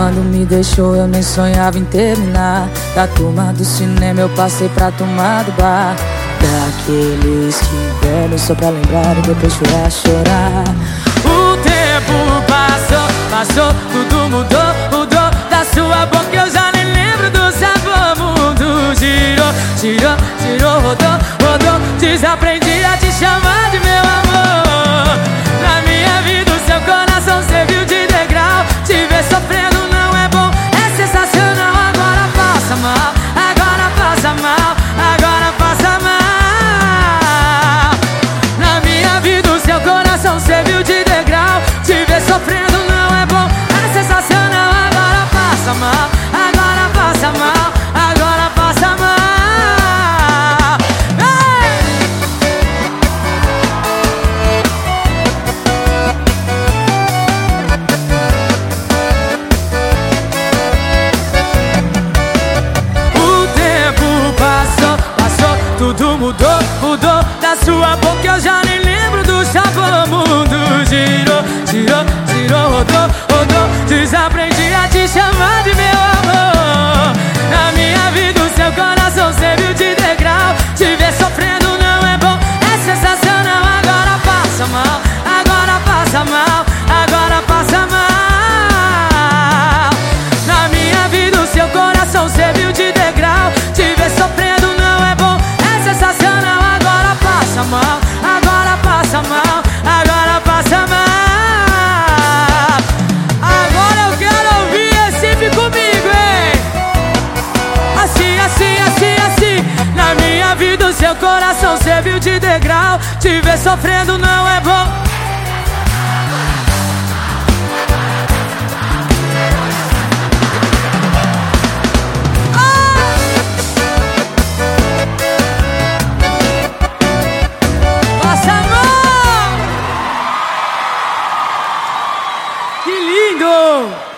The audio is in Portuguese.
Quando me deixou eu nem sonhava em terminar. Da turma do cinema eu passei pra turma do bar. Daqueles que bebem só pra lembrar e depois chorar, chorar. O tempo passou, passou, tudo mudou, mudou. Da sua boca eu já nem lembro do sabor. Mundo girou, girou, girou, rodou, rodou Desaprendi. mudou, mudou Da sua boca eu já não coração serviu de degrau. Te ver sofrendo não é bom. Oh! Amor! Que lindo!